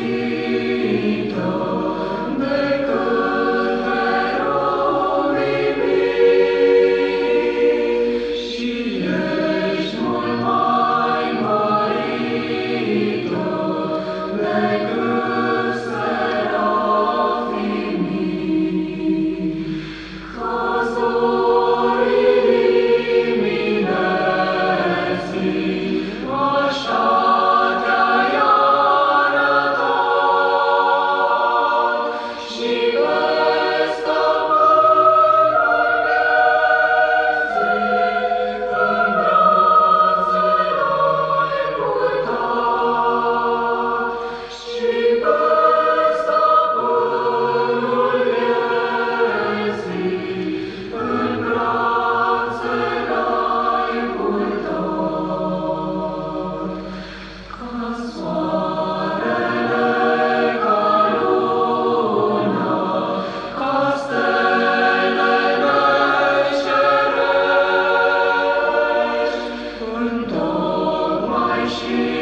Christi Lord.